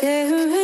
There